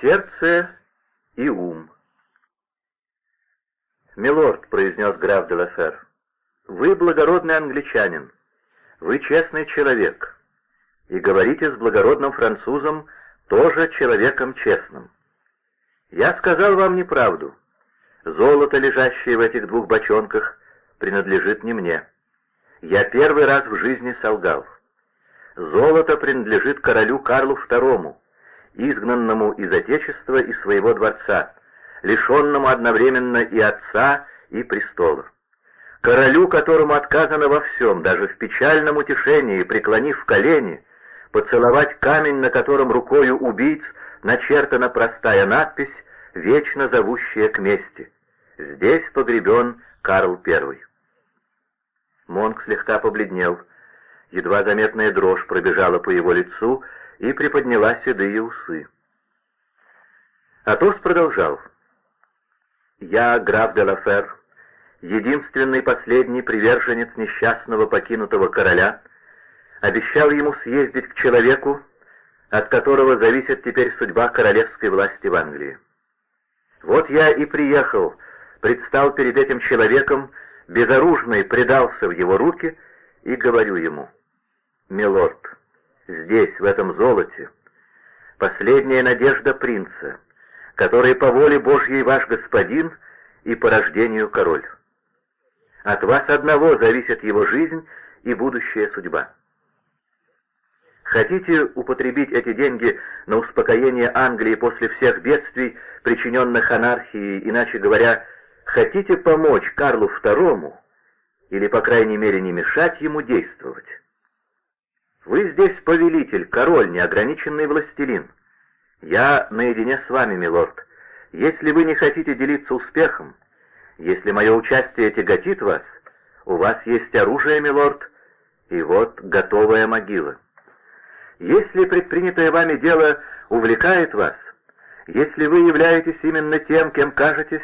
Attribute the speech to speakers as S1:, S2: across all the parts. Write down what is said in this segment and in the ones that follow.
S1: Сердце и ум. «Милорд», — произнес граф де Лафер, — «вы благородный англичанин, вы честный человек, и говорите с благородным французом, тоже человеком честным. Я сказал вам неправду. Золото, лежащее в этих двух бочонках, принадлежит не мне. Я первый раз в жизни солгал. Золото принадлежит королю Карлу II, изгнанному из Отечества и своего дворца, лишенному одновременно и отца, и престола. Королю, которому отказано во всем, даже в печальном утешении, преклонив колени, поцеловать камень, на котором рукою убийц начертана простая надпись, вечно зовущая к мести. Здесь погребен Карл I. Монк слегка побледнел. Едва заметная дрожь пробежала по его лицу и приподняла седые усы. Атос продолжал. «Я, граф де Лафер, единственный последний приверженец несчастного покинутого короля, обещал ему съездить к человеку, от которого зависит теперь судьба королевской власти в Англии. Вот я и приехал, предстал перед этим человеком, безоружный предался в его руки и говорю ему, «Милорд, здесь, в этом золоте, последняя надежда принца, который по воле Божьей ваш господин и по рождению король. От вас одного зависит его жизнь и будущая судьба. Хотите употребить эти деньги на успокоение Англии после всех бедствий, причиненных анархией, иначе говоря, хотите помочь Карлу II, или, по крайней мере, не мешать ему действовать? Вы здесь повелитель, король, неограниченный властелин. Я наедине с вами, милорд. Если вы не хотите делиться успехом, если мое участие тяготит вас, у вас есть оружие, милорд, и вот готовая могила. Если предпринятое вами дело увлекает вас, если вы являетесь именно тем, кем кажетесь,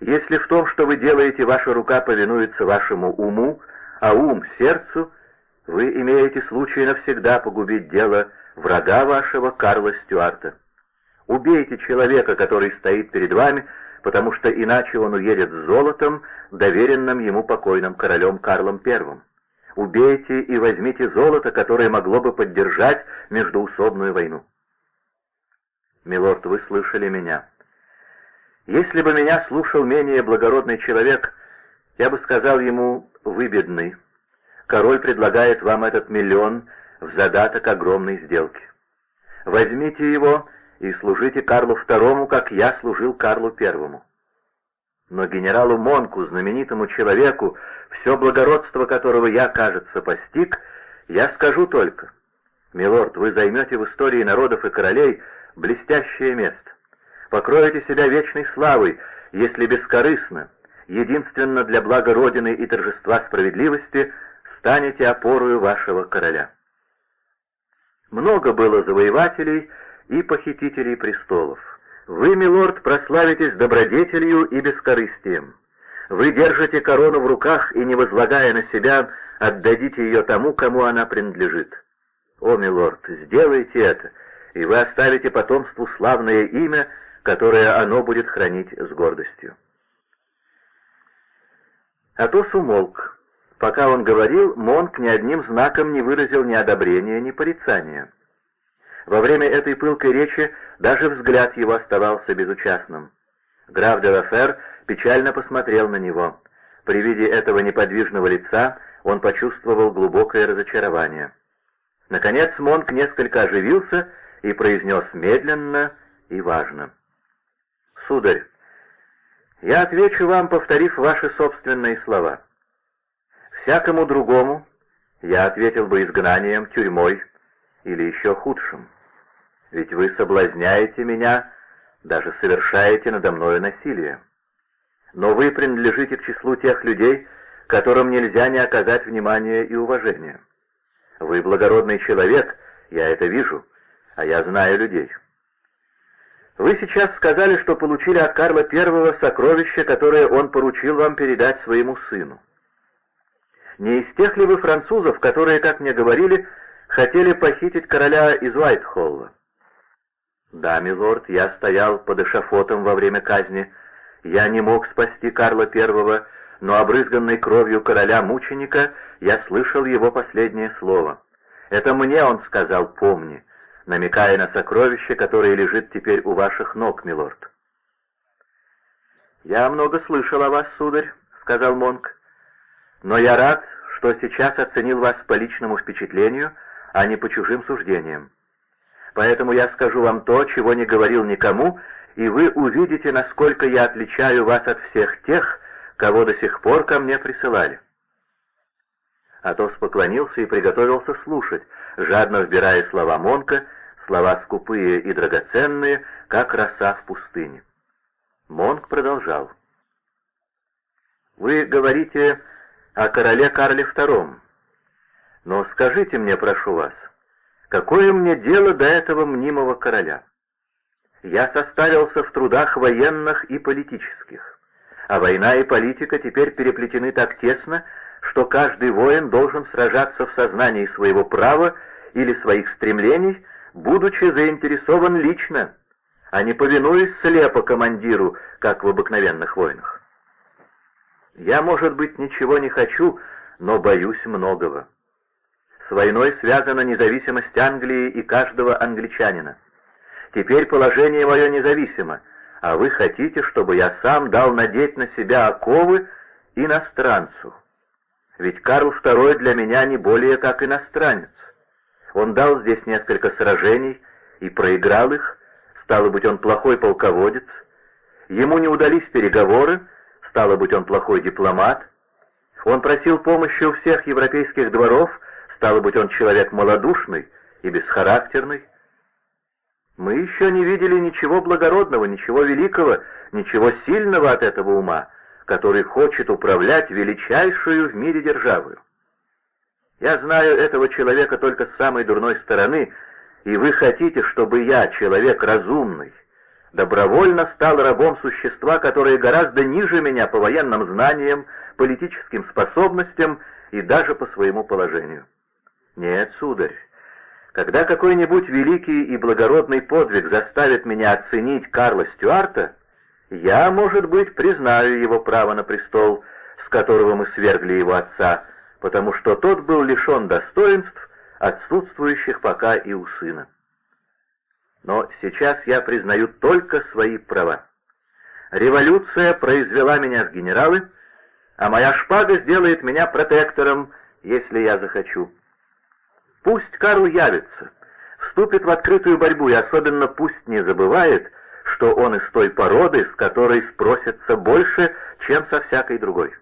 S1: если в том, что вы делаете, ваша рука повинуется вашему уму, а ум — сердцу, вы имеете случай навсегда погубить дело врага вашего Карла Стюарта. Убейте человека, который стоит перед вами, потому что иначе он уедет с золотом, доверенным ему покойным королем Карлом Первым. Убейте и возьмите золото, которое могло бы поддержать междуусобную войну. Милорд, вы слышали меня. Если бы меня слушал менее благородный человек, я бы сказал ему, вы бедны. Король предлагает вам этот миллион в задаток огромной сделки. Возьмите его и служите Карлу II, как я служил Карлу Первому. Но генералу Монку, знаменитому человеку, все благородство которого я, кажется, постиг, я скажу только, «Милорд, вы займете в истории народов и королей блестящее место, покроете себя вечной славой, если бескорыстно, единственно для блага Родины и торжества справедливости, станете опорою вашего короля». Много было завоевателей и похитителей престолов. Вы, милорд, прославитесь добродетелью и бескорыстием. Вы держите корону в руках и, не возлагая на себя, отдадите ее тому, кому она принадлежит. О, милорд, сделайте это, и вы оставите потомству славное имя, которое оно будет хранить с гордостью. Атос умолк. Пока он говорил, Монк ни одним знаком не выразил ни одобрения, ни порицания. Во время этой пылкой речи даже взгляд его оставался безучастным. Граф де Лафер печально посмотрел на него. При виде этого неподвижного лица он почувствовал глубокое разочарование. Наконец Монк несколько оживился и произнес медленно и важно. «Сударь, я отвечу вам, повторив ваши собственные слова. Всякому другому я ответил бы изгнанием, тюрьмой или еще худшим. Ведь вы соблазняете меня, даже совершаете надо мною насилие. Но вы принадлежите к числу тех людей, которым нельзя не оказать внимания и уважения. Вы благородный человек, я это вижу, а я знаю людей. Вы сейчас сказали, что получили от Карла I сокровище, которое он поручил вам передать своему сыну. Не из тех ли вы французов, которые, как мне говорили, хотели похитить короля из Уайтхолла? «Да, милорд, я стоял под эшафотом во время казни. Я не мог спасти Карла I, но обрызганной кровью короля-мученика я слышал его последнее слово. Это мне он сказал «помни», намекая на сокровище, которое лежит теперь у ваших ног, милорд. «Я много слышал о вас, сударь», — сказал Монк, — «но я рад, что сейчас оценил вас по личному впечатлению, а не по чужим суждениям. Поэтому я скажу вам то, чего не говорил никому, и вы увидите, насколько я отличаю вас от всех тех, кого до сих пор ко мне присылали». Атос поклонился и приготовился слушать, жадно вбирая слова Монка, слова скупые и драгоценные, как роса в пустыне. Монк продолжал. «Вы говорите о короле Карле II, но скажите мне, прошу вас, какое мне дело до этого мнимого короля? Я составился в трудах военных и политических, а война и политика теперь переплетены так тесно, что каждый воин должен сражаться в сознании своего права или своих стремлений, будучи заинтересован лично, а не повинуясь слепо командиру, как в обыкновенных войнах. Я, может быть, ничего не хочу, но боюсь многого. С войной связана независимость Англии и каждого англичанина. Теперь положение мое независимо, а вы хотите, чтобы я сам дал надеть на себя оковы иностранцу. Ведь Карл II для меня не более как иностранец. Он дал здесь несколько сражений и проиграл их, стало быть, он плохой полководец. Ему не удались переговоры, стало быть, он плохой дипломат. Он просил помощи у всех европейских дворов, стало быть, он человек малодушный и бесхарактерный. Мы еще не видели ничего благородного, ничего великого, ничего сильного от этого ума, который хочет управлять величайшую в мире державою. Я знаю этого человека только с самой дурной стороны, и вы хотите, чтобы я, человек разумный, добровольно стал рабом существа, которое гораздо ниже меня по военным знаниям, политическим способностям и даже по своему положению. Нет, сударь, когда какой-нибудь великий и благородный подвиг заставит меня оценить Карла Стюарта, я, может быть, признаю его право на престол, с которого мы свергли его отца, потому что тот был лишен достоинств, отсутствующих пока и у сына. Но сейчас я признаю только свои права. Революция произвела меня в генералы, а моя шпага сделает меня протектором, если я захочу. Пусть Карл явится, вступит в открытую борьбу, и особенно пусть не забывает, что он из той породы, с которой спросится больше, чем со всякой другой.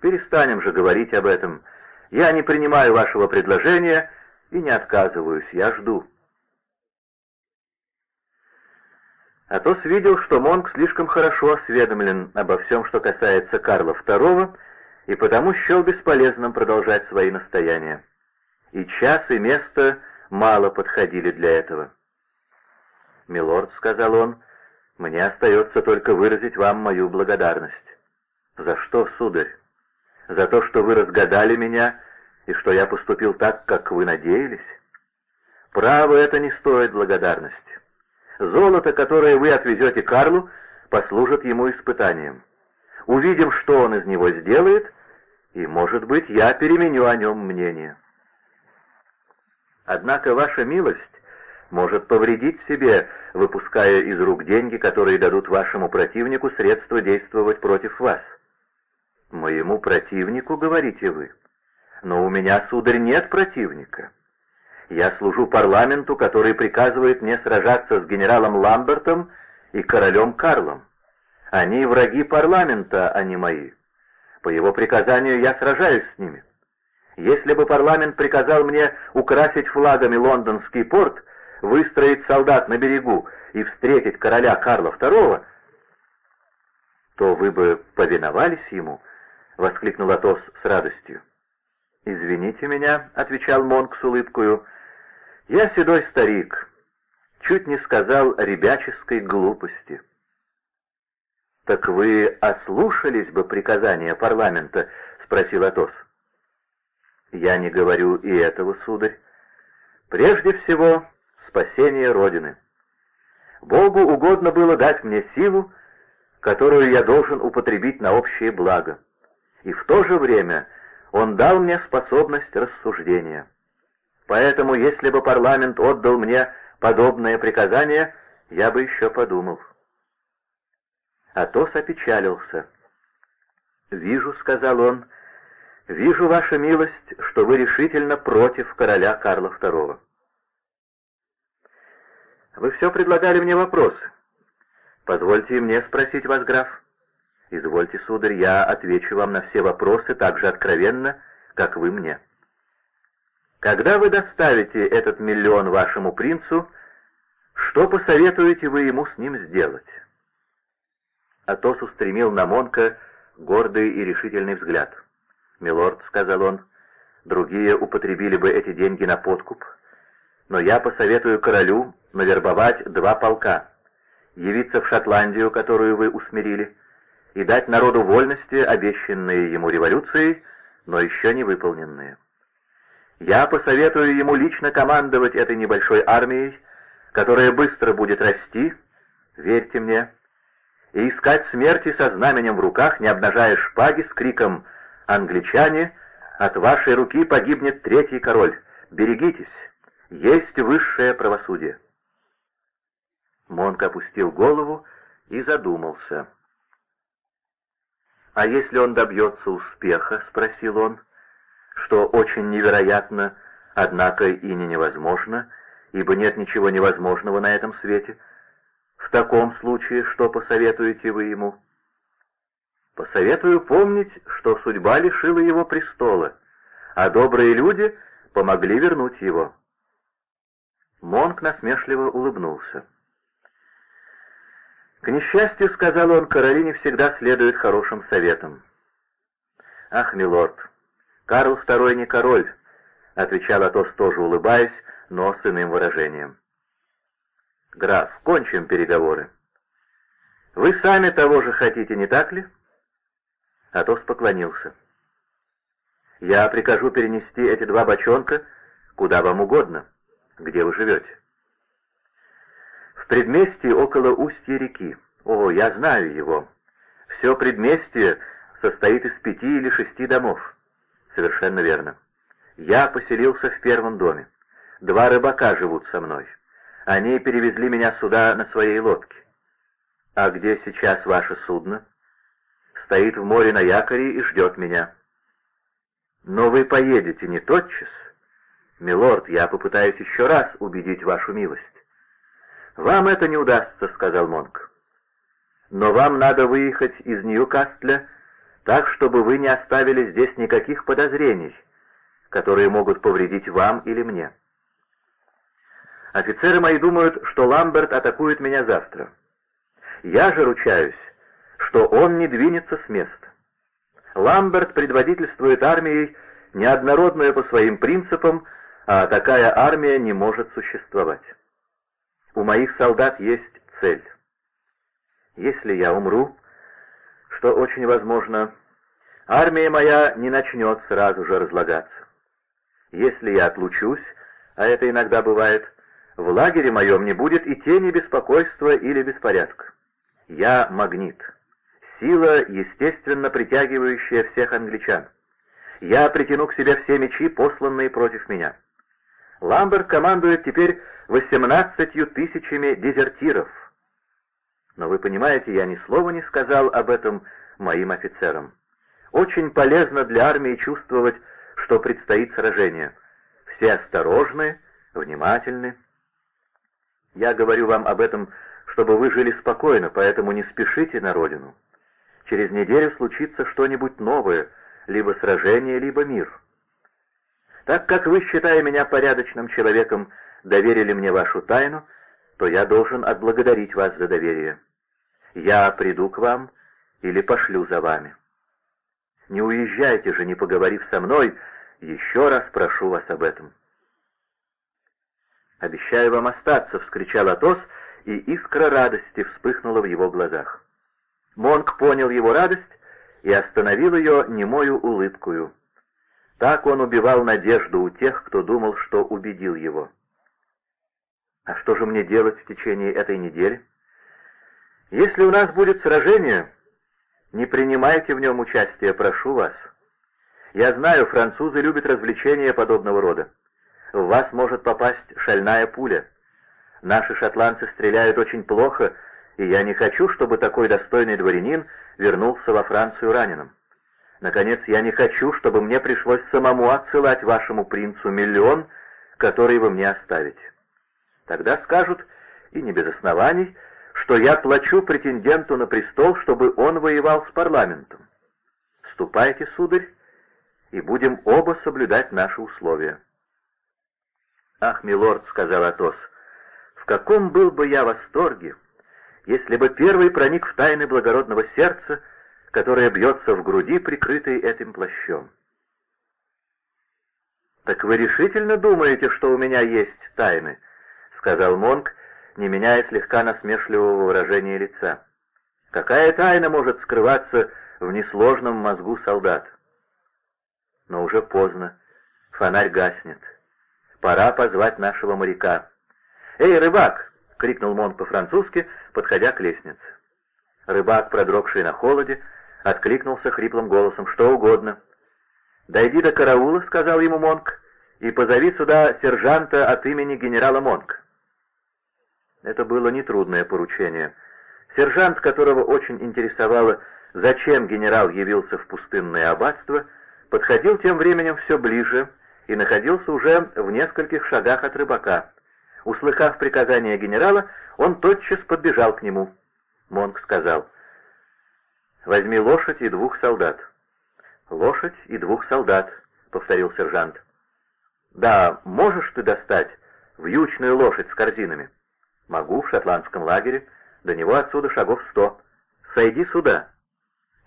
S1: Перестанем же говорить об этом. Я не принимаю вашего предложения и не отказываюсь, я жду. Атос видел, что Монк слишком хорошо осведомлен обо всем, что касается Карла II, и потому счел бесполезным продолжать свои настояния. И час, и место мало подходили для этого. «Милорд», — сказал он, — «мне остается только выразить вам мою благодарность». «За что, сударь? За то, что вы разгадали меня и что я поступил так, как вы надеялись? Право это не стоит благодарности. Золото, которое вы отвезете Карлу, послужит ему испытанием. Увидим, что он из него сделает, и, может быть, я переменю о нем мнение. Однако ваша милость может повредить себе, выпуская из рук деньги, которые дадут вашему противнику средства действовать против вас. «Моему противнику, говорите вы? Но у меня, сударь, нет противника. Я служу парламенту, который приказывает мне сражаться с генералом Ламбертом и королем Карлом. Они враги парламента, а не мои. По его приказанию я сражаюсь с ними. Если бы парламент приказал мне украсить флагами лондонский порт, выстроить солдат на берегу и встретить короля Карла II, то вы бы повиновались ему, — воскликнул Атос с радостью. «Извините меня», — отвечал Монк с улыбкою, — «я седой старик, чуть не сказал ребяческой глупости». «Так вы ослушались бы приказания парламента?» — спросил Атос. «Я не говорю и этого, сударь. Прежде всего, спасение Родины. Богу угодно было дать мне силу, которую я должен употребить на общее благо. И в то же время Он дал мне способность рассуждения. Поэтому, если бы парламент отдал мне подобное приказание, я бы еще подумал. Атос опечалился. «Вижу», — сказал он, — «вижу, ваша милость, что вы решительно против короля Карла II». «Вы все предлагали мне вопросы. Позвольте мне спросить вас, граф». «Извольте, сударь, я отвечу вам на все вопросы так же откровенно, как вы мне». «Когда вы доставите этот миллион вашему принцу, что посоветуете вы ему с ним сделать?» Атос устремил на Монка гордый и решительный взгляд. «Милорд», — сказал он, — «другие употребили бы эти деньги на подкуп, но я посоветую королю навербовать два полка, явиться в Шотландию, которую вы усмирили, и дать народу вольности, обещанные ему революцией, но еще не выполненные. Я посоветую ему лично командовать этой небольшой армией, которая быстро будет расти, верьте мне, и искать смерти со знаменем в руках, не обнажая шпаги, с криком «Англичане, от вашей руки погибнет третий король! Берегитесь! Есть высшее правосудие!» Монк опустил голову и задумался. «А если он добьется успеха?» — спросил он, что очень невероятно, однако и не невозможно, ибо нет ничего невозможного на этом свете — в таком случае, что посоветуете вы ему? Посоветую помнить, что судьба лишила его престола, а добрые люди помогли вернуть его. Монк насмешливо улыбнулся. «К несчастью, — сказал он, — Каролине всегда следует хорошим советам». «Ах, милорд, Карл II не король», — отвечал Атос, тоже улыбаясь, но с иным выражением. «Граф, кончим переговоры. Вы сами того же хотите, не так ли?» Атос поклонился. «Я прикажу перенести эти два бочонка куда вам угодно, где вы живете». «В предместье около устья реки. О, я знаю его. Все предместье состоит из пяти или шести домов». «Совершенно верно. Я поселился в первом доме. Два рыбака живут со мной. Они перевезли меня сюда на своей лодке. А где сейчас ваше судно? Стоит в море на якоре и ждет меня. Но вы поедете не тотчас? Милорд, я попытаюсь еще раз убедить вашу милость. Вам это не удастся, сказал Монк. Но вам надо выехать из Ньюкастля так, чтобы вы не оставили здесь никаких подозрений, которые могут повредить вам или мне. Офицеры мои думают, что Ламберт атакует меня завтра. Я же ручаюсь, что он не двинется с места. Ламберт предводительствует армией, неоднородную по своим принципам, а такая армия не может существовать. У моих солдат есть цель. Если я умру, что очень возможно, армия моя не начнет сразу же разлагаться. Если я отлучусь, а это иногда бывает, в лагере моем не будет и тени беспокойства или беспорядка. Я магнит. Сила, естественно, притягивающая всех англичан. Я притяну к себе все мечи, посланные против меня. Ламберт командует теперь восемнадцатью тысячами дезертиров. Но вы понимаете, я ни слова не сказал об этом моим офицерам. Очень полезно для армии чувствовать, что предстоит сражение. Все осторожны, внимательны. Я говорю вам об этом, чтобы вы жили спокойно, поэтому не спешите на родину. Через неделю случится что-нибудь новое, либо сражение, либо мир. Так как вы, считая меня порядочным человеком, доверили мне вашу тайну, то я должен отблагодарить вас за доверие. Я приду к вам или пошлю за вами. Не уезжайте же, не поговорив со мной, еще раз прошу вас об этом». «Обещаю вам остаться!» — вскричал Атос, и искра радости вспыхнула в его глазах. Монк понял его радость и остановил ее немою улыбкою. Так он убивал надежду у тех, кто думал, что убедил его. А что же мне делать в течение этой недели? Если у нас будет сражение, не принимайте в нем участие, прошу вас. Я знаю, французы любят развлечения подобного рода. В вас может попасть шальная пуля. Наши шотландцы стреляют очень плохо, и я не хочу, чтобы такой достойный дворянин вернулся во Францию раненым. Наконец, я не хочу, чтобы мне пришлось самому отсылать вашему принцу миллион, который вы мне оставите. Тогда скажут, и не без оснований, что я плачу претенденту на престол, чтобы он воевал с парламентом. Ступайте, сударь, и будем оба соблюдать наши условия. «Ах, милорд», — сказал Атос, — «в каком был бы я восторге, если бы первый проник в тайны благородного сердца, которое бьется в груди, прикрытой этим плащом». «Так вы решительно думаете, что у меня есть тайны?» — сказал Монк, не меняя слегка насмешливого выражения лица. «Какая тайна может скрываться в несложном мозгу солдат?» Но уже поздно. Фонарь гаснет. Пора позвать нашего моряка. «Эй, рыбак!» — крикнул Монк по-французски, подходя к лестнице. Рыбак, продрогший на холоде, откликнулся хриплым голосом. «Что угодно». «Дойди до караула», — сказал ему Монк, — «и позови сюда сержанта от имени генерала Монк». Это было нетрудное поручение. Сержант, которого очень интересовало, зачем генерал явился в пустынное аббатство, подходил тем временем все ближе и находился уже в нескольких шагах от рыбака. Услыхав приказание генерала, он тотчас подбежал к нему. Монк сказал, «Возьми лошадь и двух солдат». «Лошадь и двух солдат», — повторил сержант. «Да, можешь ты достать вьючную лошадь с корзинами?» «Могу, в шотландском лагере. До него отсюда шагов сто. Сойди сюда».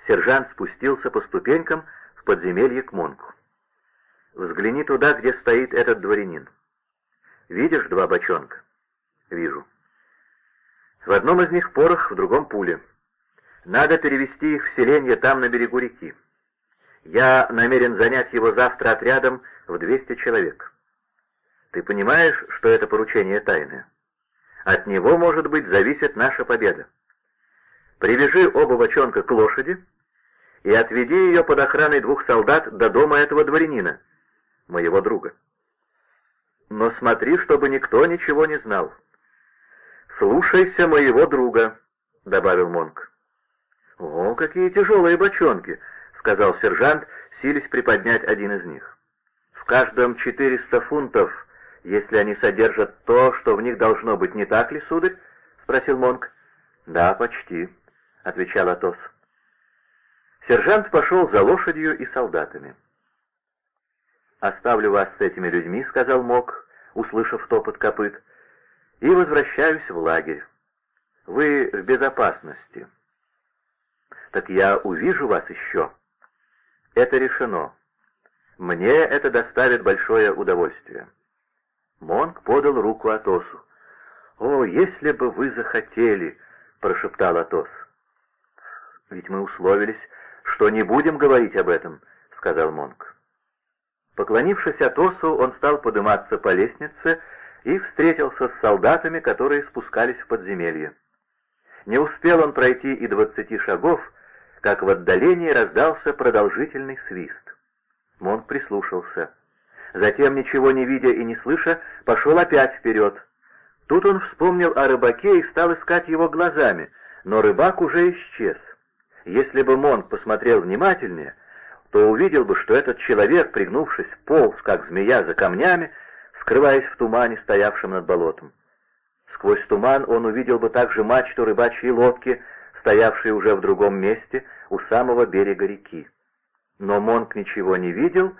S1: Сержант спустился по ступенькам в подземелье к Монку. «Взгляни туда, где стоит этот дворянин. Видишь два бочонка?» «Вижу. В одном из них порох, в другом пуля. Надо перевести их в селение там, на берегу реки. Я намерен занять его завтра отрядом в 200 человек. Ты понимаешь, что это поручение тайное?» От него, может быть, зависит наша победа. Привяжи оба бочонка к лошади и отведи ее под охраной двух солдат до дома этого дворянина, моего друга. Но смотри, чтобы никто ничего не знал. «Слушайся моего друга», — добавил Монк. «О, какие тяжелые бочонки», — сказал сержант, силясь приподнять один из них. «В каждом четыреста фунтов», если они содержат то, что в них должно быть, не так ли, сударь?» — спросил Монк. «Да, почти», — отвечал Атос. Сержант пошел за лошадью и солдатами. «Оставлю вас с этими людьми», — сказал Мок, услышав топот копыт, — «и возвращаюсь в лагерь. Вы в безопасности». «Так я увижу вас еще». «Это решено. Мне это доставит большое удовольствие». Монк подал руку Атосу. «О, если бы вы захотели!» — прошептал Атос. «Ведь мы условились, что не будем говорить об этом», — сказал Монк. Поклонившись Атосу, он стал подниматься по лестнице и встретился с солдатами, которые спускались в подземелье. Не успел он пройти и двадцати шагов, как в отдалении раздался продолжительный свист. Монк прислушался. Затем, ничего не видя и не слыша, пошел опять вперед. Тут он вспомнил о рыбаке и стал искать его глазами, но рыбак уже исчез. Если бы Монк посмотрел внимательнее, то увидел бы, что этот человек, пригнувшись, полз, как змея за камнями, скрываясь в тумане, стоявшем над болотом. Сквозь туман он увидел бы также мачту рыбачьей лодки, стоявшей уже в другом месте, у самого берега реки. Но Монк ничего не видел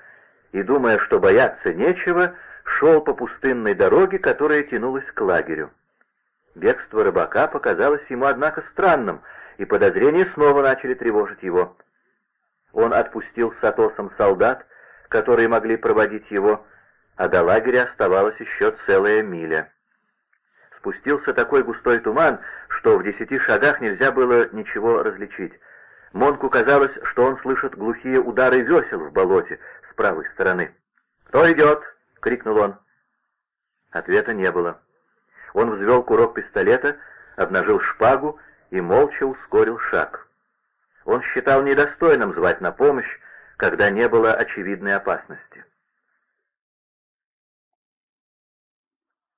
S1: и, думая, что бояться нечего, шел по пустынной дороге, которая тянулась к лагерю. Бегство рыбака показалось ему, однако, странным, и подозрения снова начали тревожить его. Он отпустил с Атосом солдат, которые могли проводить его, а до лагеря оставалась еще целая миля. Спустился такой густой туман, что в десяти шагах нельзя было ничего различить. Монку казалось, что он слышит глухие удары весел в болоте, правой стороны. «Кто идет?» — крикнул он. Ответа не было. Он взвел курок пистолета, обнажил шпагу и молча ускорил шаг. Он считал недостойным звать на помощь, когда не было очевидной опасности.